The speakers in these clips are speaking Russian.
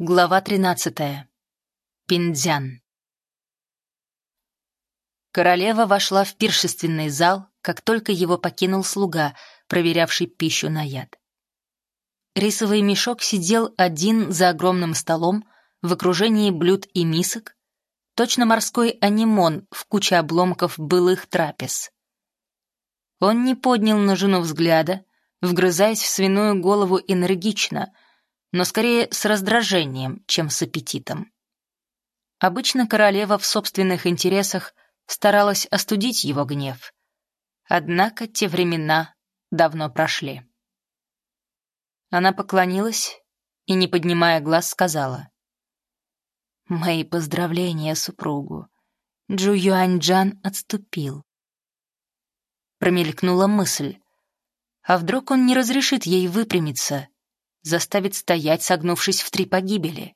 Глава 13. Пиндзян. Королева вошла в пиршественный зал, как только его покинул слуга, проверявший пищу на яд. Рисовый мешок сидел один за огромным столом в окружении блюд и мисок, точно морской анимон в куче обломков былых трапез. Он не поднял на жену взгляда, вгрызаясь в свиную голову энергично — но скорее с раздражением, чем с аппетитом. Обычно королева в собственных интересах старалась остудить его гнев. Однако те времена давно прошли. Она поклонилась и, не поднимая глаз, сказала. «Мои поздравления супругу. Джу Юаньджан отступил». Промелькнула мысль. А вдруг он не разрешит ей выпрямиться заставит стоять, согнувшись в три погибели.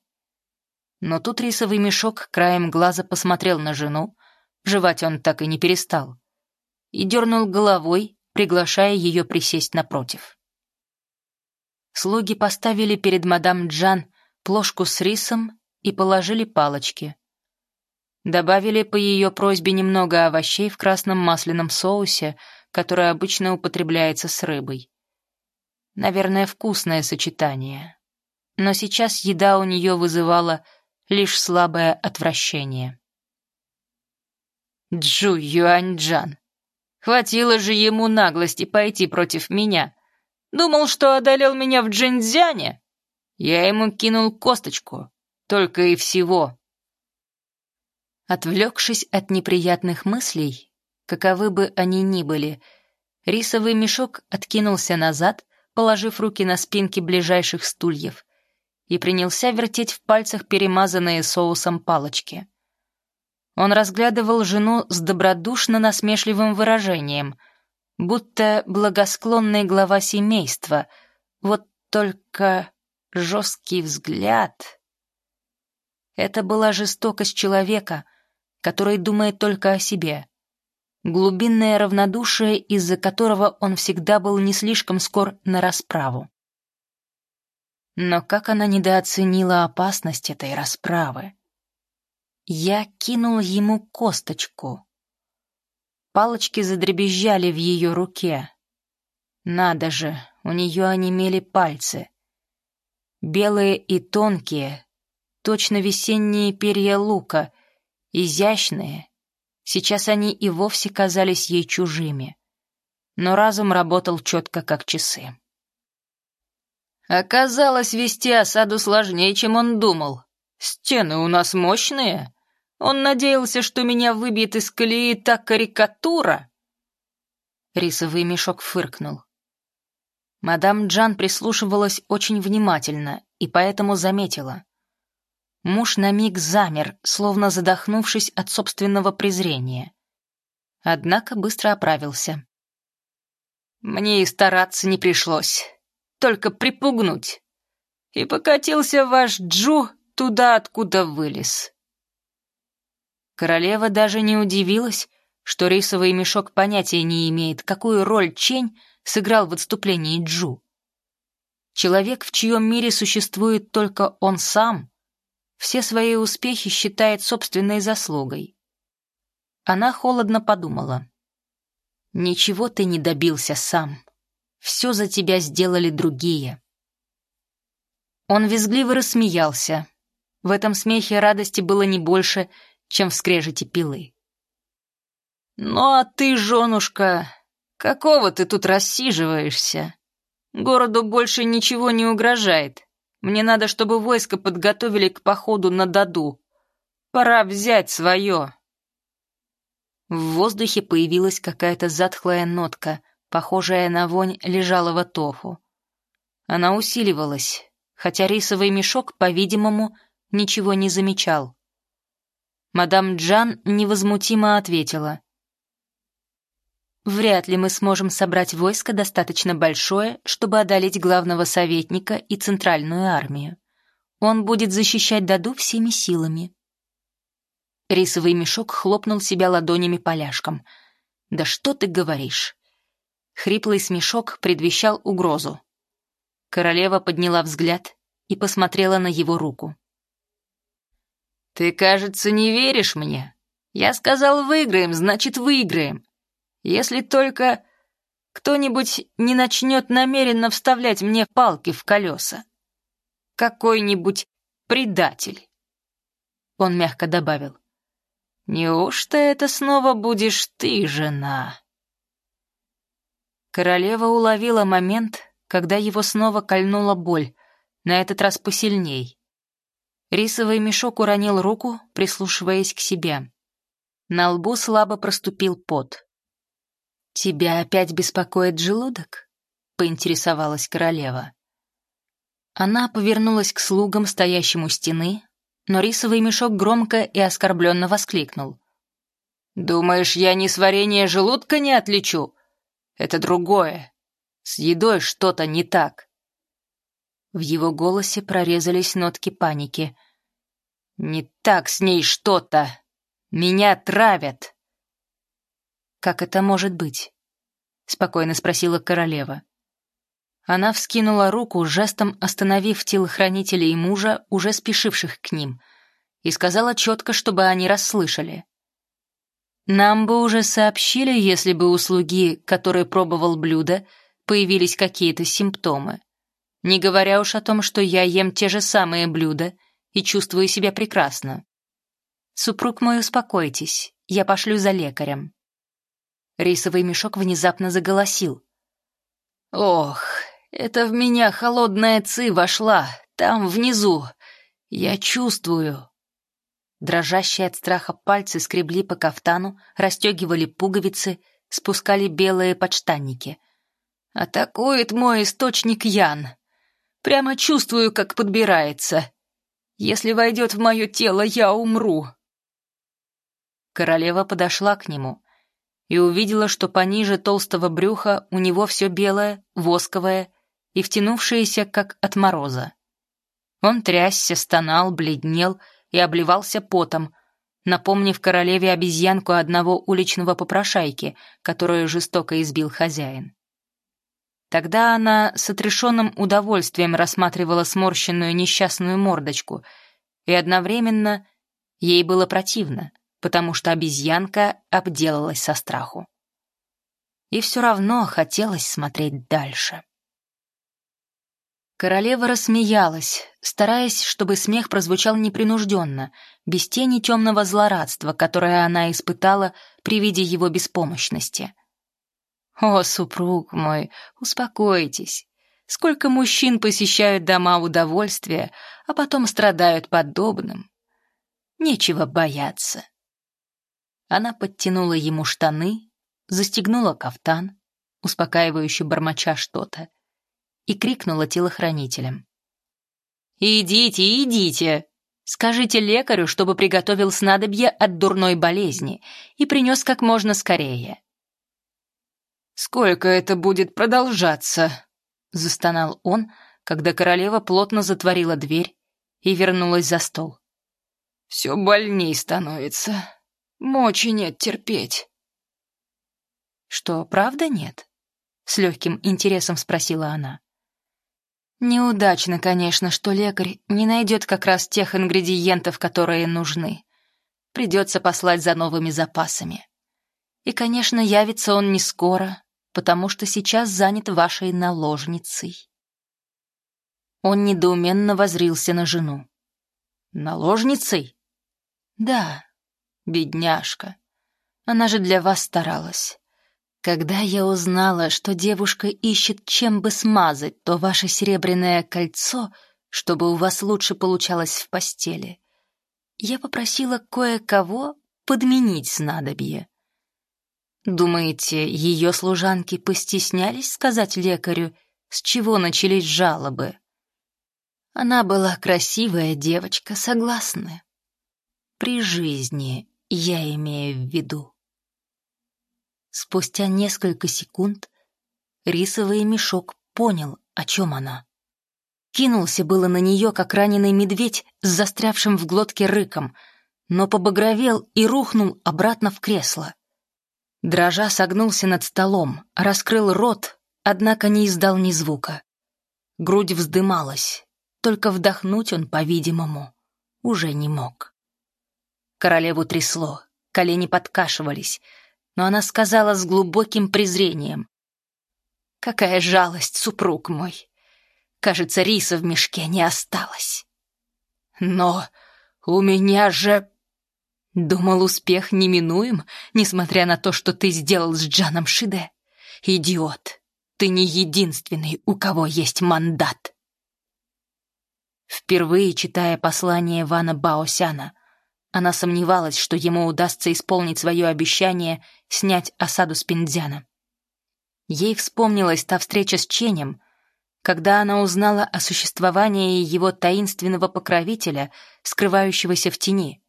Но тут рисовый мешок краем глаза посмотрел на жену, жевать он так и не перестал, и дернул головой, приглашая ее присесть напротив. Слуги поставили перед мадам Джан плошку с рисом и положили палочки. Добавили по ее просьбе немного овощей в красном масляном соусе, который обычно употребляется с рыбой. Наверное, вкусное сочетание. Но сейчас еда у нее вызывала лишь слабое отвращение. Джу Юаньджан. Хватило же ему наглости пойти против меня. Думал, что одолел меня в Джинзяне. Я ему кинул косточку. Только и всего. Отвлекшись от неприятных мыслей, каковы бы они ни были, рисовый мешок откинулся назад положив руки на спинки ближайших стульев, и принялся вертеть в пальцах перемазанные соусом палочки. Он разглядывал жену с добродушно-насмешливым выражением, будто благосклонный глава семейства, вот только жесткий взгляд... Это была жестокость человека, который думает только о себе — глубинное равнодушие, из-за которого он всегда был не слишком скор на расправу. Но как она недооценила опасность этой расправы? Я кинул ему косточку. Палочки задребезжали в ее руке. Надо же, у нее онемели пальцы. Белые и тонкие, точно весенние перья лука, изящные, Сейчас они и вовсе казались ей чужими. Но разум работал четко, как часы. Оказалось, вести осаду сложнее, чем он думал. Стены у нас мощные. Он надеялся, что меня выбьет из колеи та карикатура. Рисовый мешок фыркнул. Мадам Джан прислушивалась очень внимательно и поэтому заметила. Муж на миг замер, словно задохнувшись от собственного презрения. Однако быстро оправился. «Мне и стараться не пришлось, только припугнуть. И покатился ваш Джу туда, откуда вылез». Королева даже не удивилась, что рисовый мешок понятия не имеет, какую роль Чень сыграл в отступлении Джу. Человек, в чьем мире существует только он сам — все свои успехи считает собственной заслугой. Она холодно подумала. «Ничего ты не добился сам. Все за тебя сделали другие». Он визгливо рассмеялся. В этом смехе радости было не больше, чем в скрежете пилы. «Ну а ты, женушка, какого ты тут рассиживаешься? Городу больше ничего не угрожает. Мне надо, чтобы войско подготовили к походу на Даду. Пора взять свое». В воздухе появилась какая-то затхлая нотка, похожая на вонь лежалого тофу. Она усиливалась, хотя рисовый мешок, по-видимому, ничего не замечал. Мадам Джан невозмутимо ответила. Вряд ли мы сможем собрать войско достаточно большое, чтобы одолеть главного советника и центральную армию. Он будет защищать Даду всеми силами. Рисовый мешок хлопнул себя ладонями поляшком. «Да что ты говоришь?» Хриплый смешок предвещал угрозу. Королева подняла взгляд и посмотрела на его руку. «Ты, кажется, не веришь мне. Я сказал, выиграем, значит, выиграем. Если только кто-нибудь не начнет намеренно вставлять мне палки в колеса. Какой-нибудь предатель». Он мягко добавил. «Неужто это снова будешь ты, жена?» Королева уловила момент, когда его снова кольнула боль, на этот раз посильней. Рисовый мешок уронил руку, прислушиваясь к себе. На лбу слабо проступил пот. «Тебя опять беспокоит желудок?» — поинтересовалась королева. Она повернулась к слугам, стоящим у стены, но рисовый мешок громко и оскорбленно воскликнул. «Думаешь, я ни сварение желудка не отличу? Это другое. С едой что-то не так». В его голосе прорезались нотки паники. «Не так с ней что-то! Меня травят!» «Как это может быть?» — спокойно спросила королева. Она вскинула руку, жестом остановив телохранителей и мужа, уже спешивших к ним, и сказала четко, чтобы они расслышали. «Нам бы уже сообщили, если бы у слуги, который пробовал блюдо, появились какие-то симптомы. Не говоря уж о том, что я ем те же самые блюда и чувствую себя прекрасно. Супруг мой, успокойтесь, я пошлю за лекарем. Рисовый мешок внезапно заголосил. «Ох, это в меня холодная ци вошла, там, внизу. Я чувствую». Дрожащие от страха пальцы скребли по кафтану, расстегивали пуговицы, спускали белые подштанники. «Атакует мой источник Ян. Прямо чувствую, как подбирается. Если войдет в мое тело, я умру. Королева подошла к нему и увидела, что пониже толстого брюха у него все белое, восковое и втянувшееся, как от мороза. Он трясся, стонал, бледнел и обливался потом, напомнив королеве обезьянку одного уличного попрошайки, которую жестоко избил хозяин. Тогда она с отрешенным удовольствием рассматривала сморщенную несчастную мордочку, и одновременно ей было противно, потому что обезьянка обделалась со страху. И все равно хотелось смотреть дальше. Королева рассмеялась, стараясь, чтобы смех прозвучал непринужденно, без тени темного злорадства, которое она испытала при виде его беспомощности — «О, супруг мой, успокойтесь. Сколько мужчин посещают дома удовольствия, а потом страдают подобным. Нечего бояться». Она подтянула ему штаны, застегнула кафтан, успокаивающе бормоча что-то, и крикнула телохранителям. «Идите, идите! Скажите лекарю, чтобы приготовил снадобье от дурной болезни и принес как можно скорее. «Сколько это будет продолжаться?» — застонал он, когда королева плотно затворила дверь и вернулась за стол. «Все больней становится. Мочи нет терпеть». «Что, правда нет?» — с легким интересом спросила она. «Неудачно, конечно, что лекарь не найдет как раз тех ингредиентов, которые нужны. Придется послать за новыми запасами. И, конечно, явится он не скоро, потому что сейчас занят вашей наложницей». Он недоуменно возрился на жену. «Наложницей?» «Да, бедняжка. Она же для вас старалась. Когда я узнала, что девушка ищет чем бы смазать то ваше серебряное кольцо, чтобы у вас лучше получалось в постели, я попросила кое-кого подменить снадобье. Думаете, ее служанки постеснялись сказать лекарю, с чего начались жалобы? Она была красивая девочка, согласны. При жизни я имею в виду. Спустя несколько секунд рисовый мешок понял, о чем она. Кинулся было на нее, как раненый медведь с застрявшим в глотке рыком, но побагровел и рухнул обратно в кресло. Дрожа согнулся над столом, раскрыл рот, однако не издал ни звука. Грудь вздымалась. только вдохнуть он, по-видимому, уже не мог. Королеву трясло, колени подкашивались, но она сказала с глубоким презрением. «Какая жалость, супруг мой! Кажется, риса в мешке не осталось». «Но у меня же...» «Думал, успех неминуем, несмотря на то, что ты сделал с Джаном Шиде. Идиот, ты не единственный, у кого есть мандат». Впервые читая послание Вана Баосяна, она сомневалась, что ему удастся исполнить свое обещание снять осаду с Пиндзяна. Ей вспомнилась та встреча с Ченем, когда она узнала о существовании его таинственного покровителя, скрывающегося в тени.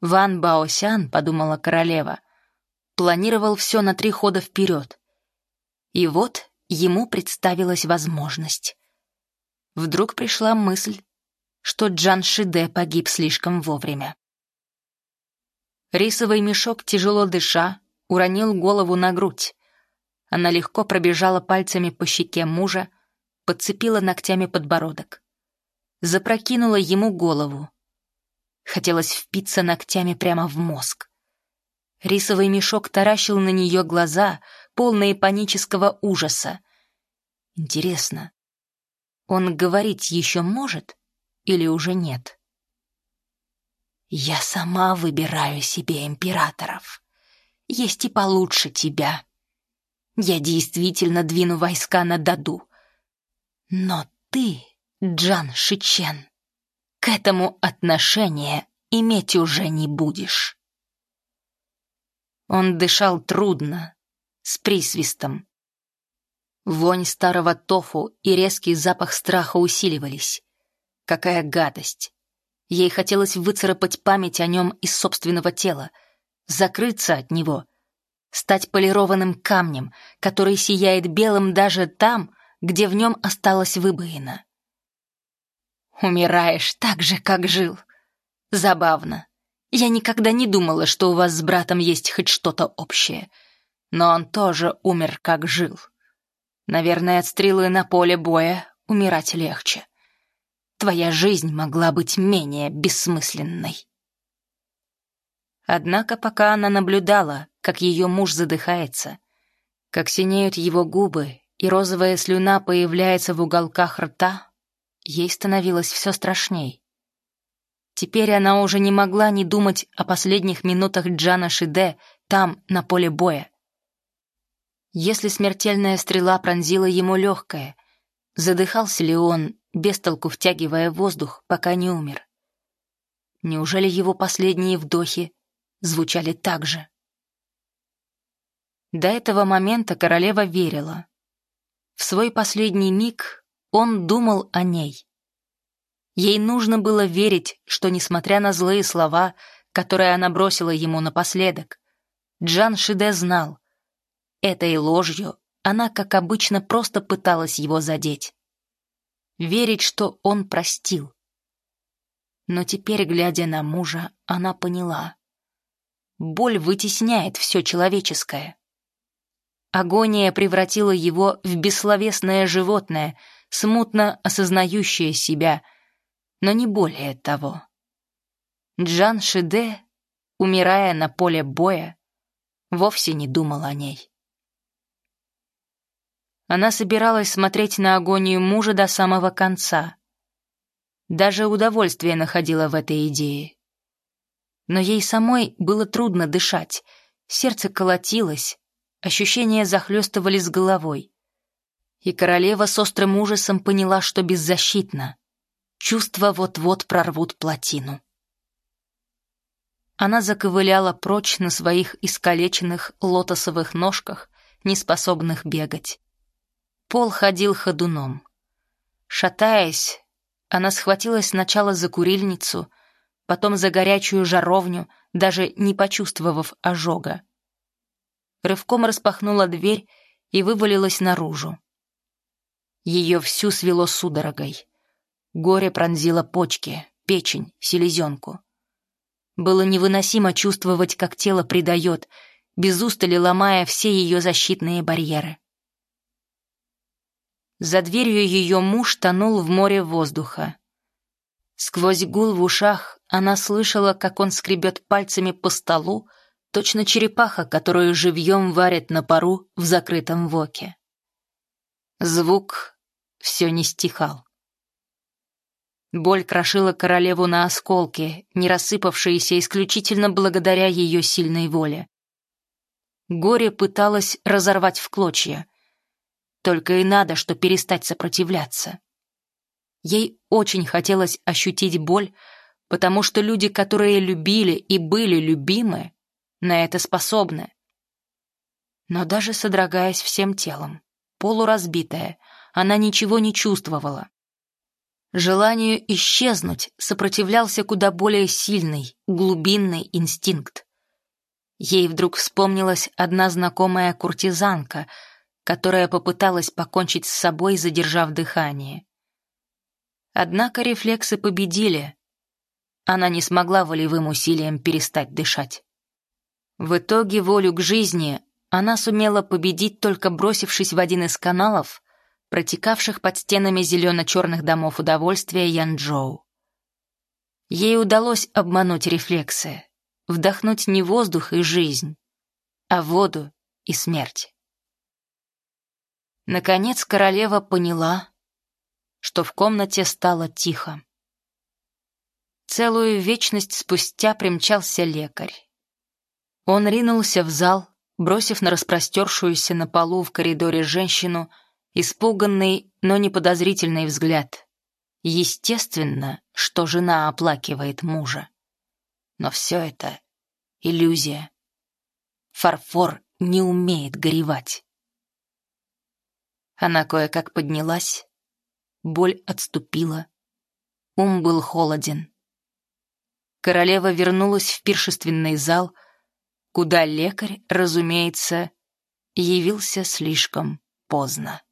Ван Баосян, подумала королева, планировал все на три хода вперед. И вот ему представилась возможность. Вдруг пришла мысль, что Джан Шиде погиб слишком вовремя. Рисовый мешок, тяжело дыша, уронил голову на грудь. Она легко пробежала пальцами по щеке мужа, подцепила ногтями подбородок. Запрокинула ему голову. Хотелось впиться ногтями прямо в мозг. Рисовый мешок таращил на нее глаза, полные панического ужаса. Интересно, он говорить еще может? Или уже нет? Я сама выбираю себе императоров. Есть и получше тебя. Я действительно двину войска на Даду. Но ты, Джан Шичен, к этому отношения иметь уже не будешь. Он дышал трудно, с присвистом. Вонь старого тофу и резкий запах страха усиливались. Какая гадость! Ей хотелось выцарапать память о нем из собственного тела, закрыться от него, стать полированным камнем, который сияет белым даже там, где в нем осталась выбоина. «Умираешь так же, как жил. Забавно. Я никогда не думала, что у вас с братом есть хоть что-то общее. Но он тоже умер, как жил. Наверное, от стрелы на поле боя умирать легче твоя жизнь могла быть менее бессмысленной. Однако пока она наблюдала, как ее муж задыхается, как синеют его губы и розовая слюна появляется в уголках рта, ей становилось все страшней. Теперь она уже не могла не думать о последних минутах Джана Шиде там, на поле боя. Если смертельная стрела пронзила ему легкое, задыхался ли он бестолку втягивая воздух, пока не умер. Неужели его последние вдохи звучали так же? До этого момента королева верила. В свой последний миг он думал о ней. Ей нужно было верить, что, несмотря на злые слова, которые она бросила ему напоследок, Джан Шиде знал. Этой ложью она, как обычно, просто пыталась его задеть верить, что он простил. Но теперь, глядя на мужа, она поняла. Боль вытесняет все человеческое. Агония превратила его в бессловесное животное, смутно осознающее себя, но не более того. Джан Шиде, умирая на поле боя, вовсе не думал о ней. Она собиралась смотреть на агонию мужа до самого конца. Даже удовольствие находила в этой идее. Но ей самой было трудно дышать, сердце колотилось, ощущения захлестывали с головой. И королева с острым ужасом поняла, что беззащитна. Чувства вот-вот прорвут плотину. Она заковыляла прочь на своих искалеченных лотосовых ножках, неспособных бегать. Пол ходил ходуном. Шатаясь, она схватилась сначала за курильницу, потом за горячую жаровню, даже не почувствовав ожога. Рывком распахнула дверь и вывалилась наружу. Ее всю свело судорогой. Горе пронзило почки, печень, селезенку. Было невыносимо чувствовать, как тело предает, без устали ломая все ее защитные барьеры. За дверью ее муж тонул в море воздуха. Сквозь гул в ушах она слышала, как он скребет пальцами по столу, точно черепаха, которую живьем варят на пару в закрытом воке. Звук все не стихал. Боль крошила королеву на осколки, не рассыпавшиеся исключительно благодаря ее сильной воле. Горе пыталось разорвать в клочья. Только и надо, что перестать сопротивляться. Ей очень хотелось ощутить боль, потому что люди, которые любили и были любимы, на это способны. Но даже содрогаясь всем телом, полуразбитая, она ничего не чувствовала. Желанию исчезнуть сопротивлялся куда более сильный, глубинный инстинкт. Ей вдруг вспомнилась одна знакомая куртизанка, которая попыталась покончить с собой, задержав дыхание. Однако рефлексы победили. Она не смогла волевым усилием перестать дышать. В итоге волю к жизни она сумела победить, только бросившись в один из каналов, протекавших под стенами зелено-черных домов удовольствия Янчжоу. Ей удалось обмануть рефлексы, вдохнуть не воздух и жизнь, а воду и смерть. Наконец королева поняла, что в комнате стало тихо. Целую вечность спустя примчался лекарь. Он ринулся в зал, бросив на распростершуюся на полу в коридоре женщину испуганный, но неподозрительный взгляд. Естественно, что жена оплакивает мужа. Но все это — иллюзия. Фарфор не умеет горевать. Она кое-как поднялась, боль отступила, ум был холоден. Королева вернулась в пиршественный зал, куда лекарь, разумеется, явился слишком поздно.